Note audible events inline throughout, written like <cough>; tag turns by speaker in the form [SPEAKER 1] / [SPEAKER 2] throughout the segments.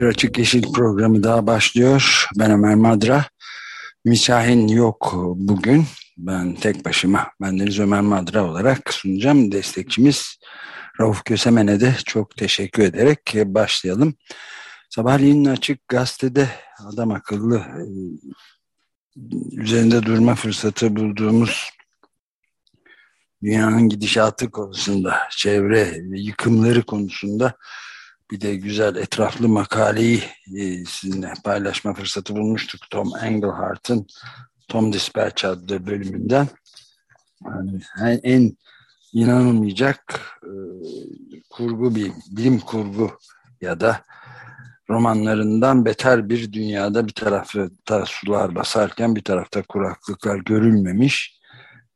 [SPEAKER 1] Bir Açık Yeşil programı daha başlıyor. Ben Ömer Madra. Ümit Şahin yok bugün. Ben tek başıma, bendeniz Ömer Madra olarak sunacağım. Destekçimiz Rauf Kösemen'e de çok teşekkür ederek başlayalım. Sabahleyin Açık Gazete'de adam akıllı e, üzerinde durma fırsatı bulduğumuz dünyanın gidişatı konusunda, çevre yıkımları konusunda bir de güzel etraflı makaleyi e, sizinle paylaşma fırsatı bulmuştuk. Tom Englehart'ın Tom Dispatch adlı bölümünden. Yani en, en inanılmayacak e, kurgu bir bilim kurgu ya da romanlarından beter bir dünyada bir tarafta sular basarken bir tarafta kuraklıklar görülmemiş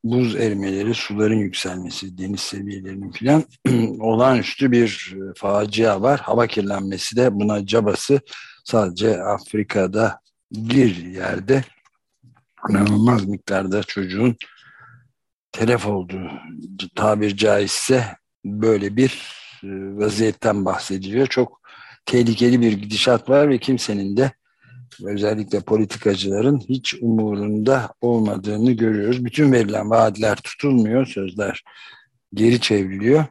[SPEAKER 1] buz erimeleri, suların yükselmesi, deniz seviyelerinin filan <clears throat> olağanüstü bir e, facia var. Hava kirlenmesi de buna cabası sadece Afrika'da bir yerde inanılmaz miktarda çocuğun telef olduğu tabir caizse böyle bir e, vaziyetten bahsediliyor. Çok tehlikeli bir gidişat var ve kimsenin de özellikle politikacıların hiç umurunda olmadığını görüyoruz. Bütün verilen vaatler tutulmuyor, sözler geri çevriliyor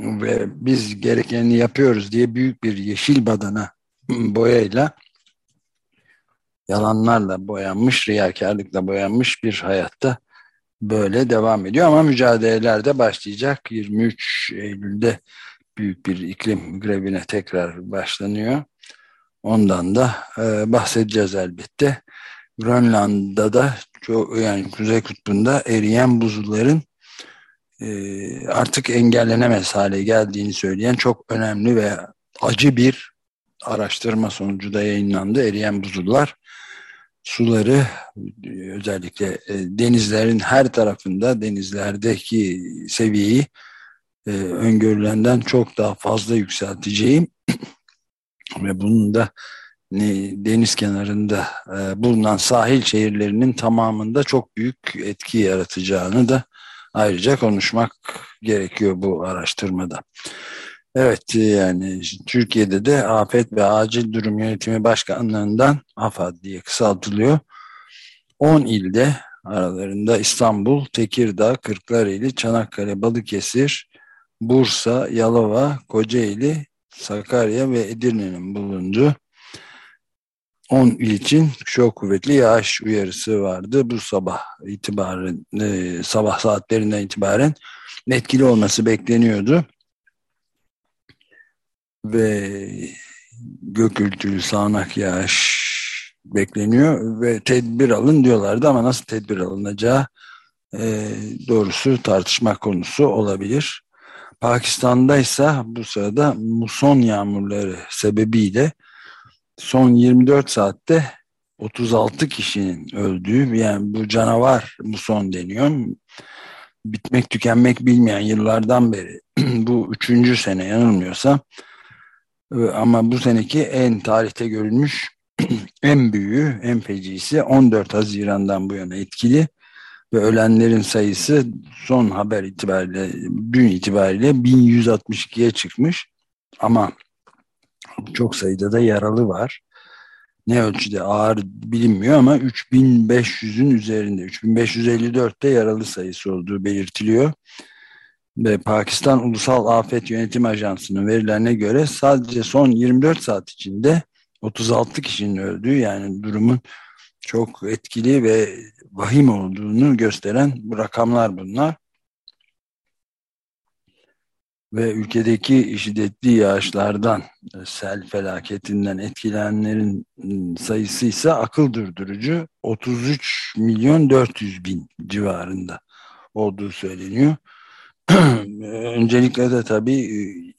[SPEAKER 1] ve biz gerekenini yapıyoruz diye büyük bir yeşil badana boyayla yalanlarla boyanmış, riyakarlıkla boyanmış bir hayatta böyle devam ediyor. Ama mücadeleler de başlayacak. 23 Eylül'de büyük bir iklim grevine tekrar başlanıyor. Ondan da e, bahsedeceğiz elbette. Grönland'da çok yani Kuzey Kutbu'nda eriyen buzulların e, artık engellenemez hale geldiğini söyleyen çok önemli ve acı bir araştırma sonucu da yayınlandı. Eriyen buzullar suları özellikle e, denizlerin her tarafında denizlerdeki seviyeyi e, öngörülenden çok daha fazla yükselteceğim ve bunun da deniz kenarında e, bulunan sahil şehirlerinin tamamında çok büyük etki yaratacağını da ayrıca konuşmak gerekiyor bu araştırmada. Evet yani Türkiye'de de Afet ve Acil Durum Yönetimi Başkanlığından AFAD diye kısaltılıyor. 10 ilde aralarında İstanbul, Tekirdağ, Kırklareli, Çanakkale, Balıkesir, Bursa, Yalova, Kocaeli, Sakarya ve Edirne'nin bulunduğu 10 il için çok kuvvetli yağış uyarısı vardı. Bu sabah itibaren e, sabah saatlerinden itibaren etkili olması bekleniyordu. Ve gök ürtülü sağanak yağış bekleniyor ve tedbir alın diyorlardı ama nasıl tedbir alınacağı e, doğrusu tartışma konusu olabilir. Pakistan'da ise bu sırada muson yağmurları sebebiyle son 24 saatte 36 kişinin öldüğü yani bu canavar muson deniyor. Bitmek tükenmek bilmeyen yıllardan beri <clears throat> bu üçüncü sene yanılmıyorsa ama bu seneki en tarihte görülmüş <clears throat> en büyüğü, en fecisi 14 Haziran'dan bu yana etkili ve ölenlerin sayısı son haber itibariyle dün itibariyle 1162'ye çıkmış ama çok sayıda da yaralı var. Ne ölçüde ağır bilinmiyor ama 3500'ün üzerinde 3554'te yaralı sayısı olduğu belirtiliyor. Ve Pakistan Ulusal Afet Yönetim Ajansı'nın verilerine göre sadece son 24 saat içinde 36 kişinin öldüğü yani durumun çok etkili ve vahim olduğunu gösteren bu rakamlar bunlar. Ve ülkedeki şiddetli yağışlardan, sel felaketinden etkilenenlerin sayısı ise akıl durdurucu 33 milyon 400 bin civarında olduğu söyleniyor. <clears throat> Öncelikle de tabii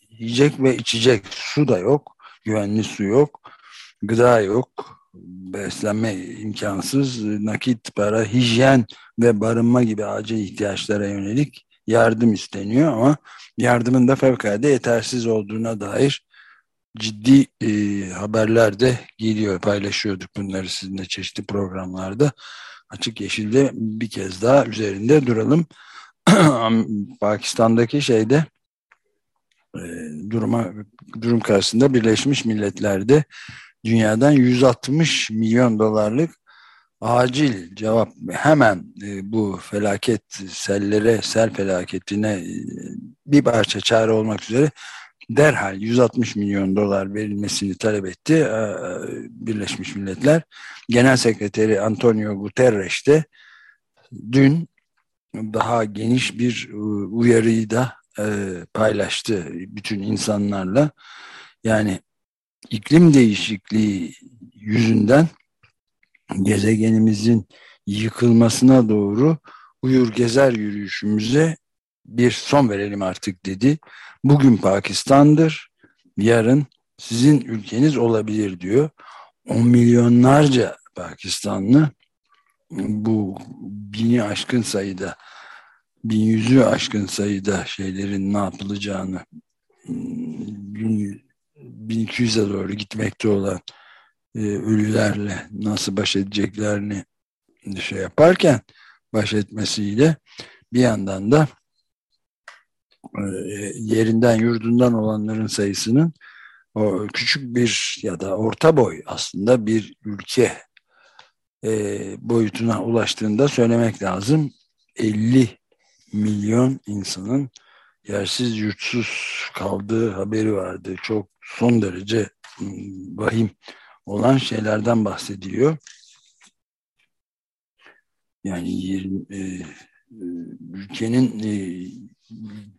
[SPEAKER 1] yiyecek ve içecek su da yok, güvenli su yok gıda yok, beslenme imkansız, nakit para, hijyen ve barınma gibi acil ihtiyaçlara yönelik yardım isteniyor ama yardımın da fevkalade yetersiz olduğuna dair ciddi e, haberler de geliyor. Paylaşıyorduk bunları sizinle çeşitli programlarda. Açık Yeşil'de bir kez daha üzerinde duralım. <clears throat> Pakistan'daki şeyde e, duruma durum karşısında Birleşmiş Milletler'de dünyadan 160 milyon dolarlık acil cevap hemen e, bu felaket sellere, sel felaketine e, bir parça çare olmak üzere derhal 160 milyon dolar verilmesini talep etti e, Birleşmiş Milletler. Genel Sekreteri Antonio Guterres de dün daha geniş bir uyarıyı da paylaştı bütün insanlarla. Yani iklim değişikliği yüzünden gezegenimizin yıkılmasına doğru uyur gezer yürüyüşümüze bir son verelim artık dedi. Bugün Pakistan'dır, yarın sizin ülkeniz olabilir diyor. On milyonlarca Pakistanlı bu bini aşkın sayıda, bin yüzü aşkın sayıda şeylerin ne yapılacağını 1200'e doğru gitmekte olan e, ölülerle nasıl baş edeceklerini şey yaparken baş etmesiyle bir yandan da e, yerinden yurdundan olanların sayısının o küçük bir ya da orta boy aslında bir ülke e, boyutuna ulaştığında söylemek lazım. 50 milyon insanın yersiz yurtsuz kaldığı haberi vardı. Çok son derece vahim olan şeylerden bahsediliyor. Yani 20, e, e, ülkenin e,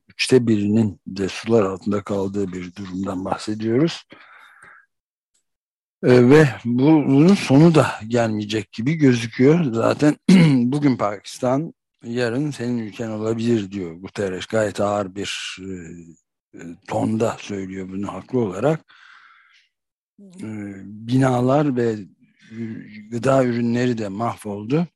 [SPEAKER 1] üçte birinin de sular altında kaldığı bir durumdan bahsediyoruz. Ve bu, bunun sonu da gelmeyecek gibi gözüküyor. Zaten <clears throat> bugün Pakistan, yarın senin ülken olabilir diyor Guterres. Gayet ağır bir tonda söylüyor bunu haklı olarak. E, binalar ve gıda ürünleri de mahvoldu.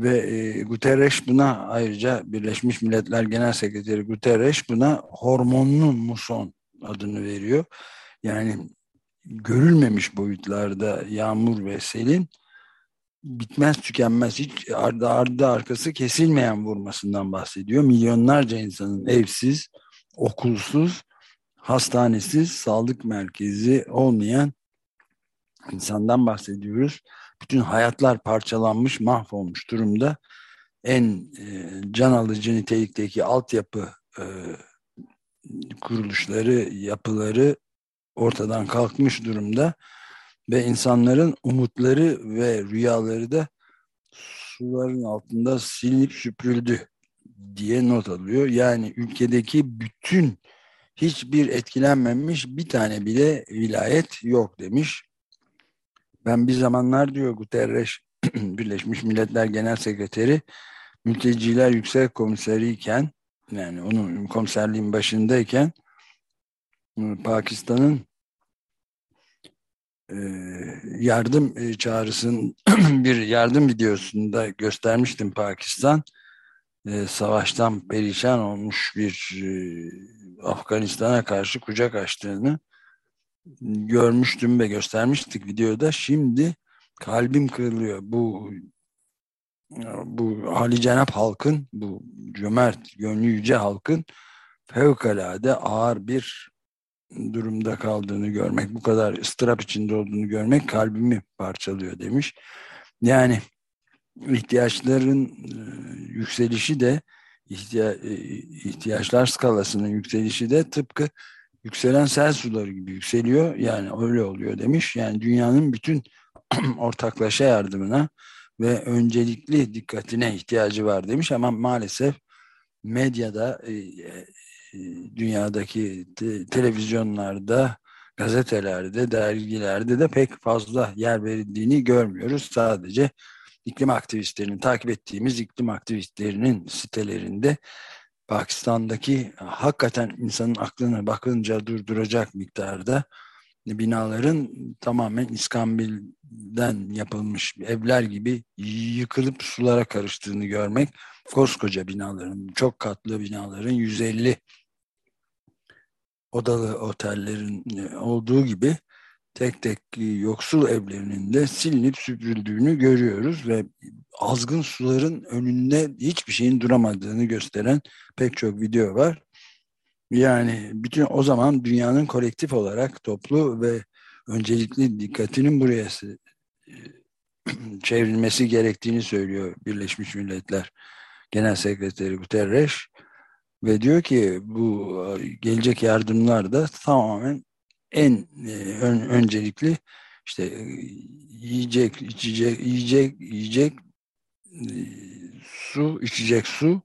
[SPEAKER 1] Ve e, Guterres buna ayrıca Birleşmiş Milletler Genel Sekreteri Guterres buna hormonlu muson adını veriyor. Yani görülmemiş boyutlarda yağmur ve selin bitmez tükenmez hiç ardı ardı arkası kesilmeyen vurmasından bahsediyor. Milyonlarca insanın evsiz, okulsuz hastanesiz, sağlık merkezi olmayan insandan bahsediyoruz. Bütün hayatlar parçalanmış, mahvolmuş durumda. En e, can alıcı nitelikteki altyapı e, kuruluşları, yapıları ortadan kalkmış durumda ve insanların umutları ve rüyaları da suların altında silinip süpürüldü diye not alıyor. Yani ülkedeki bütün hiçbir etkilenmemiş bir tane bile vilayet yok demiş. Ben bir zamanlar diyor Guterres <clears throat> Birleşmiş Milletler Genel Sekreteri mülteciler yüksek komiseriyken yani onun komiserliğin başındayken Pakistan'ın e, yardım e, çağrısının <clears throat> bir yardım videosunda göstermiştim Pakistan e, savaştan perişan olmuş bir Afganistan'a karşı kucak açtığını görmüştüm ve göstermiştik videoda. Şimdi kalbim kırılıyor. Bu bu Ali Cenap halkın, bu cömert, gönlü yüce halkın fevkalade ağır bir durumda kaldığını görmek, bu kadar ıstırap içinde olduğunu görmek kalbimi parçalıyor demiş. Yani ihtiyaçların e, yükselişi de e, ihtiyaçlar skalasının yükselişi de tıpkı yükselen sel suları gibi yükseliyor. Yani öyle oluyor demiş. Yani dünyanın bütün <clears throat> ortaklaşa yardımına ve öncelikli dikkatine ihtiyacı var demiş ama maalesef medyada e, dünyadaki te televizyonlarda gazetelerde, dergilerde de pek fazla yer verildiğini görmüyoruz. Sadece iklim aktivistlerinin takip ettiğimiz iklim aktivistlerinin sitelerinde Pakistan'daki hakikaten insanın aklını bakınca durduracak miktarda binaların tamamen İskambil'den yapılmış evler gibi yıkılıp sulara karıştığını görmek koskoca binaların çok katlı binaların 150 odalı otellerin olduğu gibi tek tek yoksul evlerinin de silinip süpürüldüğünü görüyoruz ve azgın suların önünde hiçbir şeyin duramadığını gösteren pek çok video var. Yani bütün o zaman dünyanın kolektif olarak toplu ve öncelikli dikkatinin buraya <clears throat> çevrilmesi gerektiğini söylüyor Birleşmiş Milletler Genel Sekreteri Guterres ve diyor ki bu gelecek yardımlar da tamamen en ön, öncelikli işte yiyecek, içecek, yiyecek, yiyecek, su, içecek su,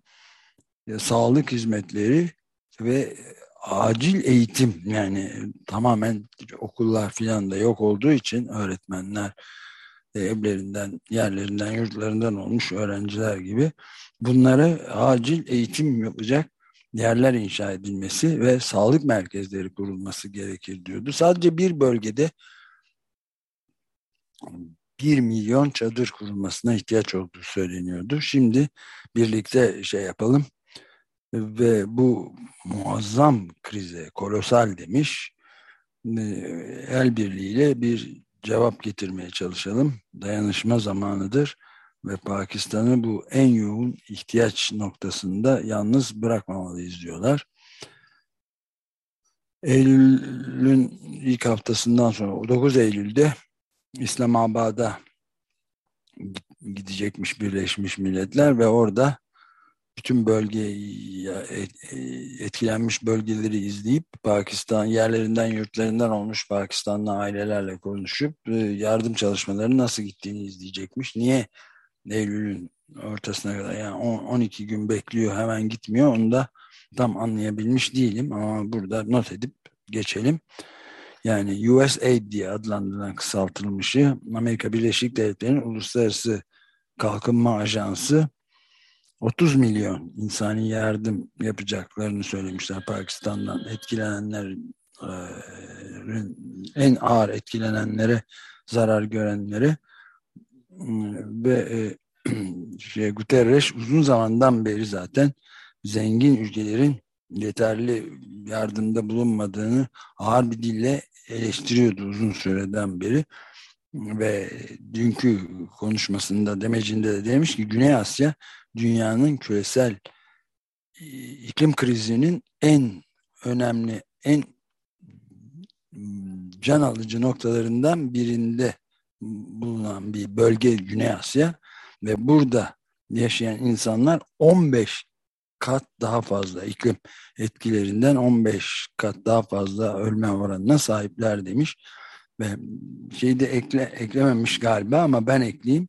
[SPEAKER 1] sağlık hizmetleri ve acil eğitim. Yani tamamen okullar filan da yok olduğu için öğretmenler evlerinden, yerlerinden, yurtlarından olmuş öğrenciler gibi bunlara acil eğitim yapacak yerler inşa edilmesi ve sağlık merkezleri kurulması gerekir diyordu. Sadece bir bölgede bir milyon çadır kurulmasına ihtiyaç olduğu söyleniyordu. Şimdi birlikte şey yapalım ve bu muazzam krize kolosal demiş el birliğiyle bir cevap getirmeye çalışalım. Dayanışma zamanıdır ve Pakistan'ı bu en yoğun ihtiyaç noktasında yalnız bırakmamalıyız diyorlar. Eylül'ün ilk haftasından sonra 9 Eylül'de İslamabad'a gidecekmiş Birleşmiş Milletler ve orada bütün bölge e, etkilenmiş bölgeleri izleyip Pakistan yerlerinden yurtlarından olmuş Pakistanlı ailelerle konuşup e, yardım çalışmaları nasıl gittiğini izleyecekmiş. Niye Eylül'ün ortasına kadar yani 12 gün bekliyor hemen gitmiyor. Onu da tam anlayabilmiş değilim ama burada not edip geçelim. Yani USAID diye adlandırılan kısaltılmışı Amerika Birleşik Devletleri'nin Uluslararası Kalkınma Ajansı 30 milyon insani yardım yapacaklarını söylemişler. Pakistan'dan etkilenenlerin en ağır etkilenenlere zarar görenlere ve <clears throat> şey, Guterres uzun zamandan beri zaten zengin ülkelerin yeterli yardımda bulunmadığını ağır bir dille eleştiriyordu uzun süreden beri. Ve dünkü konuşmasında demecinde de demiş ki Güney Asya dünyanın küresel iklim krizinin en önemli, en can alıcı noktalarından birinde bulunan bir bölge Güney Asya ve burada yaşayan insanlar 15 kat daha fazla iklim etkilerinden 15 kat daha fazla ölme oranına sahipler demiş. Ve şeyi de ekle, eklememiş galiba ama ben ekleyeyim.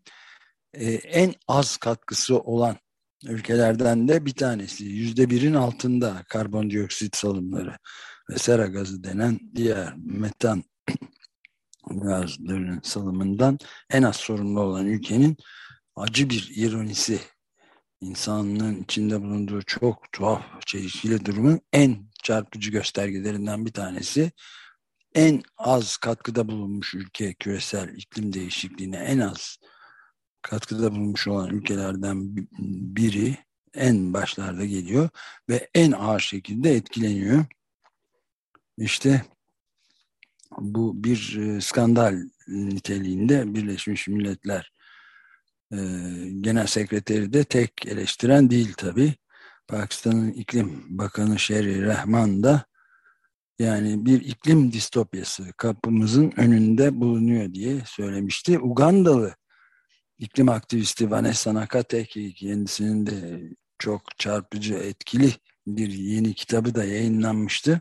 [SPEAKER 1] Ee, en az katkısı olan ülkelerden de bir tanesi. Yüzde birin altında karbondioksit salımları ve sera gazı denen diğer metan gazlarının salımından en az sorumlu olan ülkenin acı bir ironisi insanlığın içinde bulunduğu çok tuhaf çelişkili durumun en çarpıcı göstergelerinden bir tanesi en az katkıda bulunmuş ülke küresel iklim değişikliğine en az katkıda bulunmuş olan ülkelerden biri en başlarda geliyor ve en ağır şekilde etkileniyor. İşte bu bir e, skandal niteliğinde Birleşmiş Milletler e, Genel Sekreteri de tek eleştiren değil tabi. Pakistan'ın iklim bakanı Şeri Rahman da yani bir iklim distopyası kapımızın önünde bulunuyor diye söylemişti. Ugandalı iklim aktivisti Vanessa Nakate ki kendisinin de çok çarpıcı etkili bir yeni kitabı da yayınlanmıştı.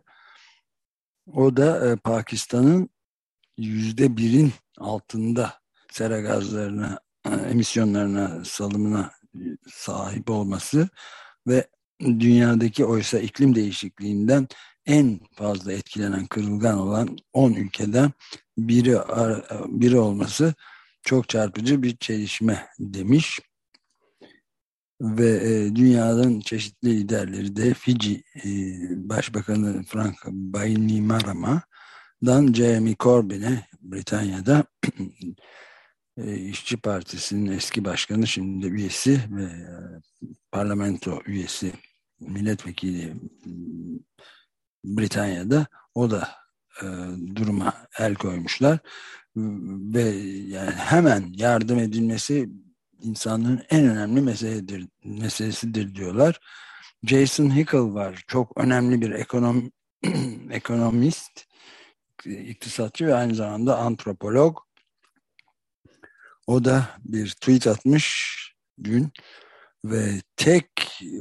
[SPEAKER 1] O da e, Pakistan'ın yüzde birin altında sera gazlarına, e, emisyonlarına, salımına sahip olması ve dünyadaki oysa iklim değişikliğinden en fazla etkilenen kırılgan olan 10 ülkeden biri biri olması çok çarpıcı bir çelişme demiş. Ve e, dünyanın çeşitli liderleri de Fiji e, Başbakanı Frank Bainimarama Dan Jeremy Corbyn'e Britanya'da <clears throat> e, İşçi Partisi'nin eski başkanı şimdi üyesi ve e, parlamento üyesi milletvekili Britanya'da. O da e, duruma el koymuşlar. Ve yani hemen yardım edilmesi insanlığın en önemli meseledir, meselesidir diyorlar. Jason Hickel var. Çok önemli bir ekonom, <clears throat> ekonomist, iktisatçı ve aynı zamanda antropolog. O da bir tweet atmış dün ve tek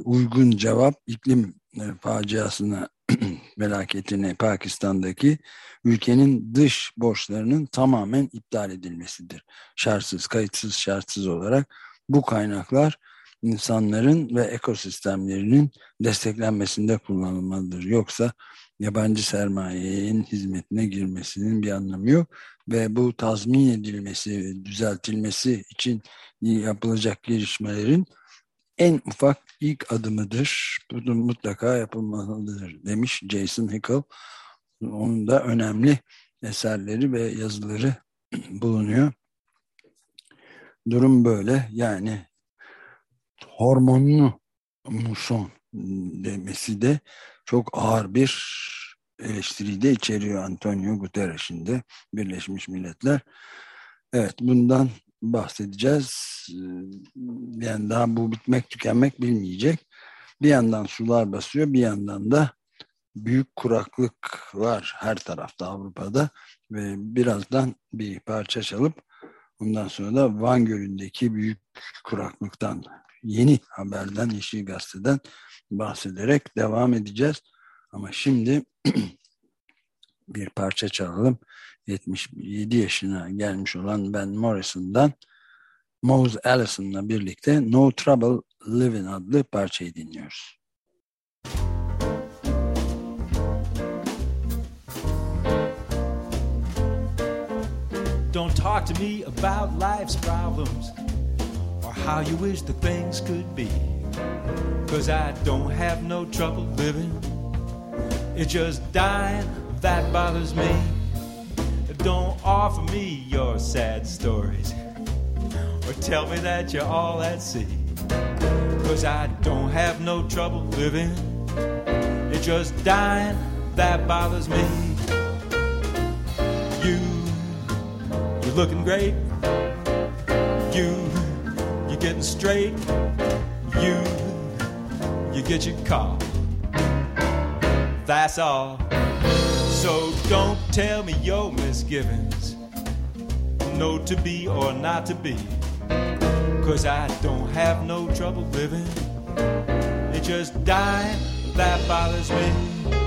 [SPEAKER 1] uygun cevap iklim faciasına <clears throat> melaketine Pakistan'daki ülkenin dış borçlarının tamamen iptal edilmesidir. Şartsız, kayıtsız, şartsız olarak bu kaynaklar insanların ve ekosistemlerinin desteklenmesinde kullanılmalıdır. Yoksa yabancı sermayenin hizmetine girmesinin bir anlamı yok ve bu tazmin edilmesi, düzeltilmesi için yapılacak gelişmelerin en ufak ilk adımıdır. Bu mutlaka yapılmalıdır demiş Jason Hickel. Onun da önemli eserleri ve yazıları <clears throat> bulunuyor. Durum böyle. Yani hormonlu muson demesi de çok ağır bir eleştiriyi de içeriyor Antonio Guterres'in de Birleşmiş Milletler. Evet bundan bahsedeceğiz. Yani daha bu bitmek tükenmek bilmeyecek. Bir yandan sular basıyor bir yandan da büyük kuraklık var her tarafta Avrupa'da ve birazdan bir parça çalıp ondan sonra da Van Gölü'ndeki büyük kuraklıktan yeni haberden Yeşil Gazete'den bahsederek devam edeceğiz. Ama şimdi <clears throat> bir parça çalalım. 77 yaşına gelmiş olan Ben Morrison'dan Mose Allison'la birlikte No Trouble Living adlı parçayı dinliyoruz. Don't talk to me about life's problems or how you wish the things could be. Cause I don't have no trouble living. It's just dying that bothers me. Don't offer me your sad stories or tell me that you're all at sea. Cause I don't have no trouble living. It's just dying that bothers me. You, you're looking great. You, you're getting straight. You, you get your car. That's all. So don't tell me your misgivings. No to be or not to be. Cause I don't have no trouble living. It just dying that bothers me.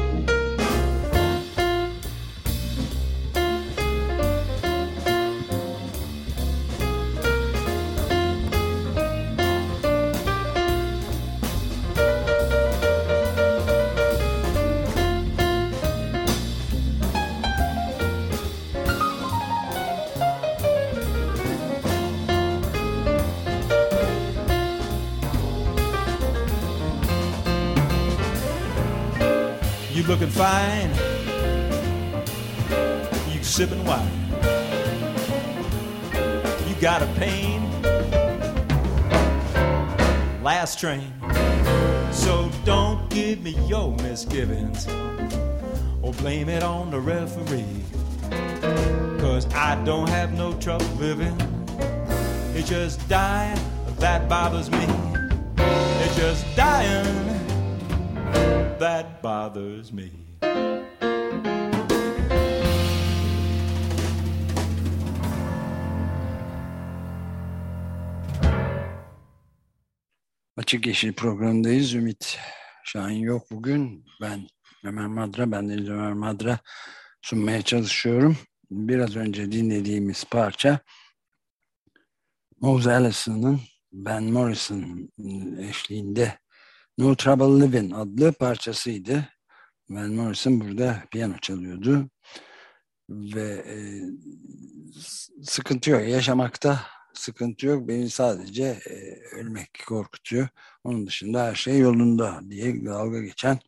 [SPEAKER 1] Looking fine. You sipping wine. You got a pain. Last train. So don't give me your misgivings or blame it on the referee. Cause I don't have no trouble living. It's just dying that bothers me. It's just dying that bothers me. Açık Yeşil programındayız. Ümit Şahin yok bugün. Ben Ömer Madra, ben Deniz Ömer Madra sunmaya çalışıyorum. Biraz önce dinlediğimiz parça Mose Allison'ın Ben Morrison eşliğinde No Trouble Living adlı parçasıydı. Van Morrison burada piyano çalıyordu. Ve e, sıkıntı yok. Yaşamakta sıkıntı yok. Beni sadece e, ölmek korkutuyor. Onun dışında her şey yolunda diye dalga geçen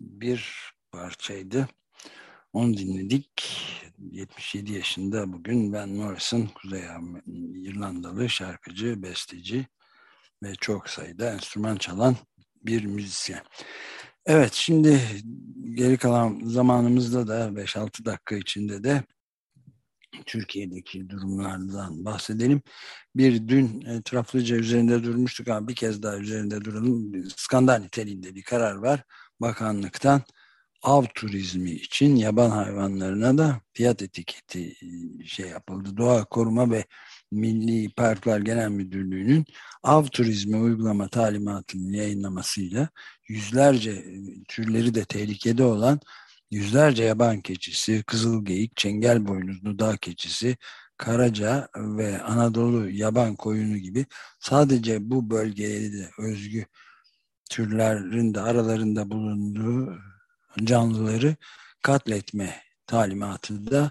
[SPEAKER 1] bir parçaydı. Onu dinledik. 77 yaşında bugün Ben Morrison, Kuzey İrlandalı şarkıcı, besteci ve çok sayıda enstrüman çalan bir müzisyen. Evet şimdi geri kalan zamanımızda da 5-6 dakika içinde de Türkiye'deki durumlardan bahsedelim. Bir dün etraflıca üzerinde durmuştuk ama bir kez daha üzerinde duralım. Skandal niteliğinde bir karar var. Bakanlıktan av turizmi için yaban hayvanlarına da fiyat etiketi şey yapıldı. Doğa Koruma ve Milli Parklar Genel Müdürlüğü'nün av turizmi uygulama talimatının yayınlamasıyla yüzlerce türleri de tehlikede olan yüzlerce yaban keçisi, kızılgeyik, çengel boynuzlu dağ keçisi, karaca ve Anadolu yaban koyunu gibi sadece bu bölgeye de özgü türlerin de aralarında bulunduğu canlıları katletme talimatı da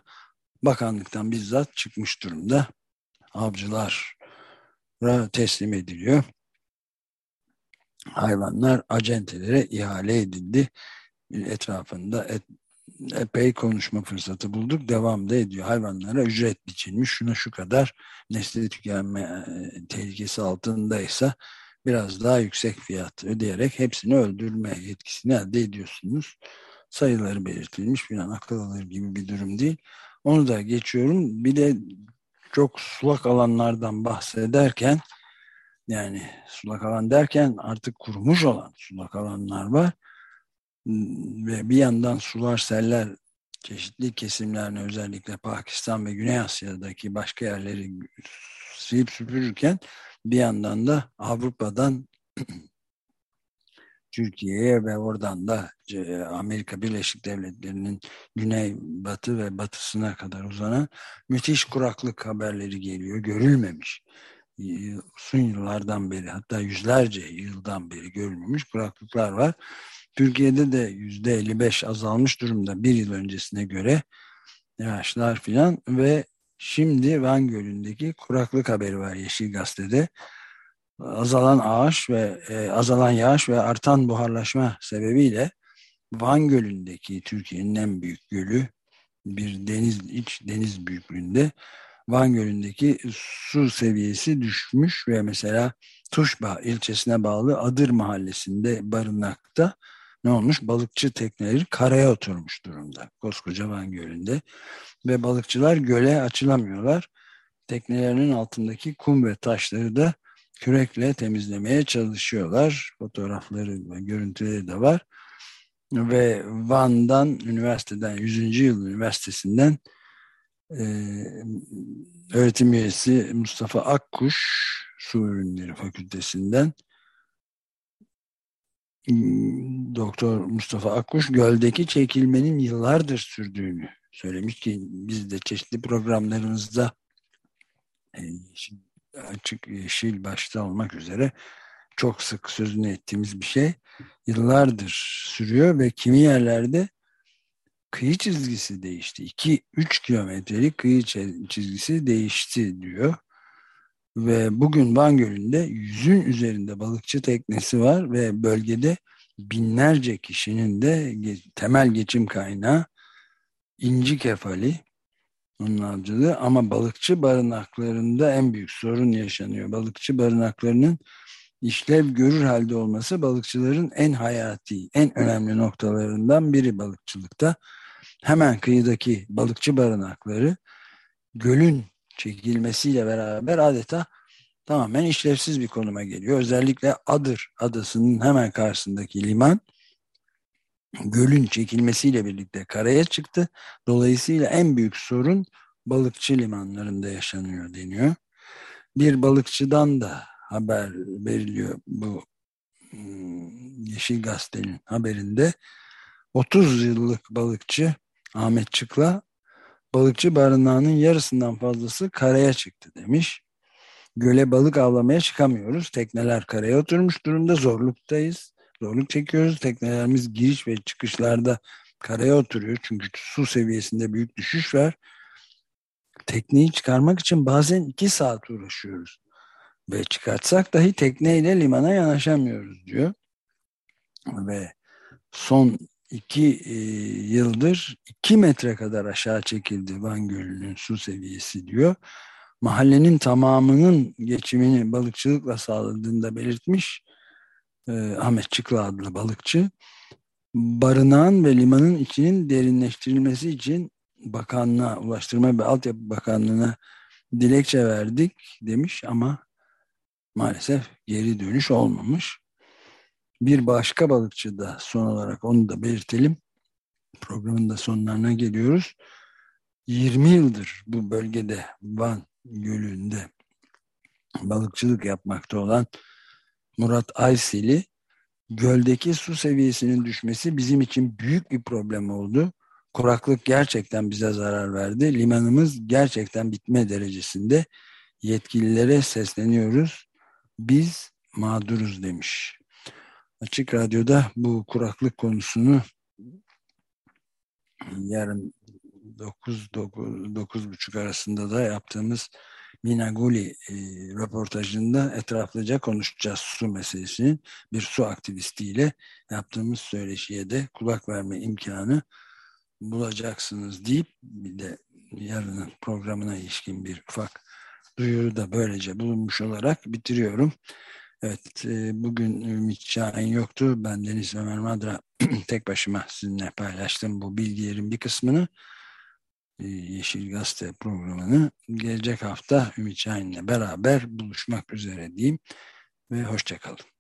[SPEAKER 1] bakanlıktan bizzat çıkmış durumda. Avcılara teslim ediliyor. Hayvanlar acentelere ihale edildi. Etrafında et, epey konuşma fırsatı bulduk. Devam da ediyor. Hayvanlara ücret biçilmiş. Şuna şu kadar nesli tükenme e, tehlikesi altındaysa biraz daha yüksek fiyat ödeyerek hepsini öldürme yetkisini elde ediyorsunuz. Sayıları belirtilmiş bir an akıl alır gibi bir durum değil. Onu da geçiyorum. Bir de çok sulak alanlardan bahsederken yani sulak alan derken artık kurumuş olan sulak alanlar var. Ve bir yandan sular seller çeşitli kesimlerine özellikle Pakistan ve Güney Asya'daki başka yerleri silip süpürürken bir yandan da Avrupa'dan <clears throat> Türkiye'ye ve oradan da e, Amerika Birleşik Devletleri'nin güney batı ve batısına kadar uzanan müthiş kuraklık haberleri geliyor. Görülmemiş. Uzun yıllardan beri hatta yüzlerce yıldan beri görülmemiş kuraklıklar var. Türkiye'de de yüzde 55 azalmış durumda bir yıl öncesine göre yağışlar filan ve Şimdi Van Gölü'ndeki kuraklık haberi var Yeşil Gazete'de. Azalan ağaç ve e, azalan yağış ve artan buharlaşma sebebiyle Van Gölü'ndeki Türkiye'nin en büyük gölü bir deniz iç deniz büyüklüğünde Van Gölü'ndeki su seviyesi düşmüş ve mesela Tuşba ilçesine bağlı Adır mahallesinde barınakta ne olmuş? Balıkçı tekneleri karaya oturmuş durumda. Koskoca Van Gölü'nde ve balıkçılar göle açılamıyorlar. Teknelerinin altındaki kum ve taşları da kürekle temizlemeye çalışıyorlar. Fotoğrafları ve görüntüleri de var. Ve Van'dan, üniversiteden, 100. yıl üniversitesinden e, öğretim üyesi Mustafa Akkuş, Su Ürünleri Fakültesinden Doktor Mustafa Akkuş göldeki çekilmenin yıllardır sürdüğünü söylemiş ki biz de çeşitli programlarımızda e, açık yeşil başta olmak üzere çok sık sözünü ettiğimiz bir şey yıllardır sürüyor ve kimi yerlerde kıyı çizgisi değişti. 2-3 kilometrelik kıyı çizgisi değişti diyor. Ve bugün Van Gölü'nde yüzün üzerinde balıkçı teknesi var ve bölgede binlerce kişinin de temel geçim kaynağı inci kefali onun avcılığı ama balıkçı barınaklarında en büyük sorun yaşanıyor. Balıkçı barınaklarının işlev görür halde olması balıkçıların en hayati, en önemli noktalarından biri balıkçılıkta. Hemen kıyıdaki balıkçı barınakları gölün çekilmesiyle beraber adeta tamamen işlevsiz bir konuma geliyor. Özellikle Adır adasının hemen karşısındaki liman gölün çekilmesiyle birlikte karaya çıktı. Dolayısıyla en büyük sorun balıkçı limanlarında yaşanıyor deniyor. Bir balıkçıdan da haber veriliyor bu hmm, Yeşil Gazete'nin haberinde. 30 yıllık balıkçı Ahmet Çıkla balıkçı barınağının yarısından fazlası karaya çıktı demiş. Göle balık avlamaya çıkamıyoruz. Tekneler karaya oturmuş durumda zorluktayız zorluk çekiyoruz. Teknelerimiz giriş ve çıkışlarda karaya oturuyor. Çünkü su seviyesinde büyük düşüş var. Tekneyi çıkarmak için bazen iki saat uğraşıyoruz. Ve çıkartsak dahi tekneyle limana yanaşamıyoruz diyor. Ve son iki e, yıldır iki metre kadar aşağı çekildi Van Gölü'nün su seviyesi diyor. Mahallenin tamamının geçimini balıkçılıkla sağladığını da belirtmiş. E, Ahmet Çıklı adlı balıkçı. Barınağın ve limanın içinin derinleştirilmesi için bakanlığa, Ulaştırma ve Altyapı Bakanlığı'na dilekçe verdik demiş ama maalesef geri dönüş olmamış. Bir başka balıkçı da son olarak onu da belirtelim. Programın da sonlarına geliyoruz. 20 yıldır bu bölgede Van Gölü'nde balıkçılık yapmakta olan Murat Ayseli göldeki su seviyesinin düşmesi bizim için büyük bir problem oldu. Kuraklık gerçekten bize zarar verdi. Limanımız gerçekten bitme derecesinde. Yetkililere sesleniyoruz. Biz mağduruz demiş. Açık Radyo'da bu kuraklık konusunu yarın 9 9 arasında da yaptığımız Minaguli e, röportajında etraflıca konuşacağız su meselesinin bir su aktivistiyle yaptığımız söyleşiye de kulak verme imkanı bulacaksınız deyip bir de yarının programına ilişkin bir ufak duyuru da böylece bulunmuş olarak bitiriyorum. Evet, e, bugün Ümit Şahin yoktu. Ben Deniz Ömer Madra <clears throat> tek başıma sizinle paylaştım bu bilgilerin bir kısmını. E, Yeşil Gazete programını gelecek hafta Ümit Şahin'le beraber buluşmak üzere diyeyim ve hoşçakalın.